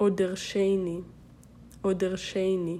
או דרשני, או דרשני.